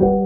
you